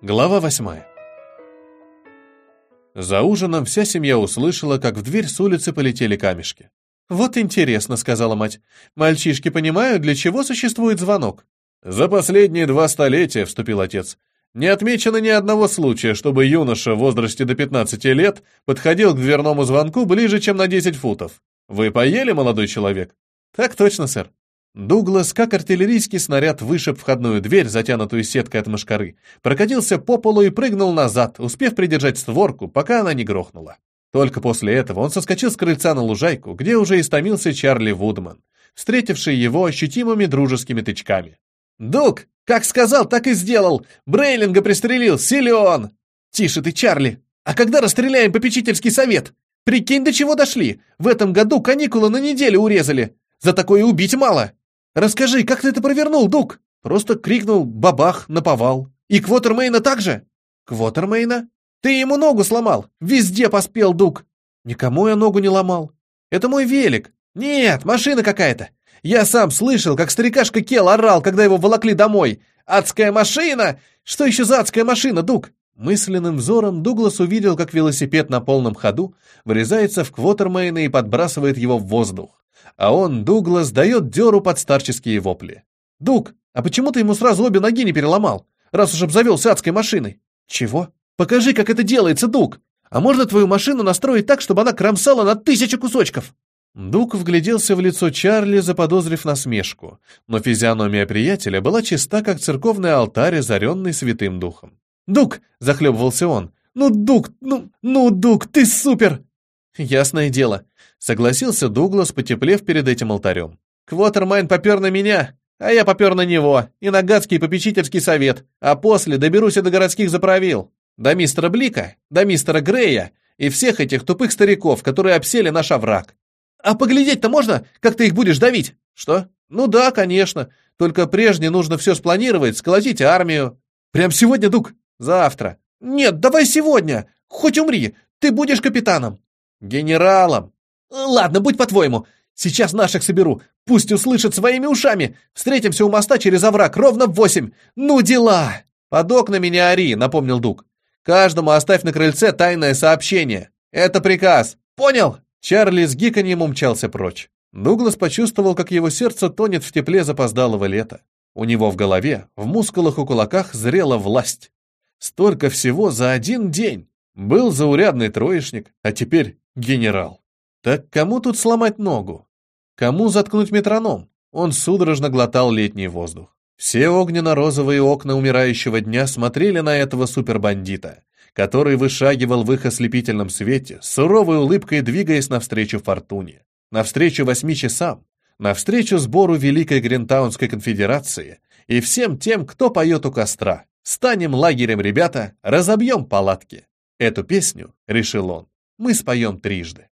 Глава восьмая. За ужином вся семья услышала, как в дверь с улицы полетели камешки. «Вот интересно», — сказала мать. «Мальчишки понимают, для чего существует звонок?» «За последние два столетия», — вступил отец, «не отмечено ни одного случая, чтобы юноша в возрасте до 15 лет подходил к дверному звонку ближе, чем на 10 футов. Вы поели, молодой человек?» «Так точно, сэр». Дуглас, как артиллерийский снаряд, вышиб входную дверь, затянутую сеткой от мошкары, прокатился по полу и прыгнул назад, успев придержать створку, пока она не грохнула. Только после этого он соскочил с крыльца на лужайку, где уже истомился Чарли Вудман, встретивший его ощутимыми дружескими тычками. «Дуг, как сказал, так и сделал! Брейлинга пристрелил! Силен!» «Тише ты, Чарли! А когда расстреляем попечительский совет? Прикинь, до чего дошли! В этом году каникулы на неделю урезали! За такое убить мало!» Расскажи, как ты это провернул, Дук? Просто крикнул «бабах» наповал. И Квотермейна также? Квотермейна? Ты ему ногу сломал. Везде поспел, Дук. Никому я ногу не ломал. Это мой велик. Нет, машина какая-то. Я сам слышал, как старикашка Кел орал, когда его волокли домой. «Адская машина! Что еще за адская машина, Дук?» Мысленным взором Дуглас увидел, как велосипед на полном ходу врезается в Квотермейна и подбрасывает его в воздух а он, Дуглас, дает дёру под старческие вопли. «Дуг, а почему ты ему сразу обе ноги не переломал, раз уж обзавелся адской машиной?» «Чего? Покажи, как это делается, Дуг! А можно твою машину настроить так, чтобы она кромсала на тысячу кусочков?» Дуг вгляделся в лицо Чарли, заподозрив насмешку, но физиономия приятеля была чиста, как церковный алтарь, озаренный святым духом. «Дуг!» — захлебывался он. «Ну, Дуг, ну, ну, Дуг, ты супер!» «Ясное дело», — согласился Дуглас, потеплев перед этим алтарем. «Квотермайн попер на меня, а я попер на него, и на гадский попечительский совет, а после доберусь и до городских заправил, до мистера Блика, до мистера Грея и всех этих тупых стариков, которые обсели наш овраг. А поглядеть-то можно, как ты их будешь давить? Что? Ну да, конечно, только прежде нужно все спланировать, сколотить армию. Прям сегодня, Дуг? Завтра. Нет, давай сегодня, хоть умри, ты будешь капитаном. «Генералом!» «Ладно, будь по-твоему. Сейчас наших соберу. Пусть услышат своими ушами. Встретимся у моста через овраг ровно в восемь. Ну дела!» «Под окнами не ори», — напомнил Дуг. «Каждому оставь на крыльце тайное сообщение. Это приказ. Понял?» Чарли с гиканьем умчался прочь. Дуглас почувствовал, как его сердце тонет в тепле запоздалого лета. У него в голове, в мускулах и кулаках зрела власть. Столько всего за один день. Был заурядный троечник, а теперь генерал. Так кому тут сломать ногу? Кому заткнуть метроном? Он судорожно глотал летний воздух. Все огненно-розовые окна умирающего дня смотрели на этого супербандита, который вышагивал в их ослепительном свете, суровой улыбкой двигаясь навстречу фортуне, навстречу восьми часам, навстречу сбору Великой Гринтаунской конфедерации и всем тем, кто поет у костра. Станем лагерем, ребята, разобьем палатки. Эту песню, решил он, мы споем трижды.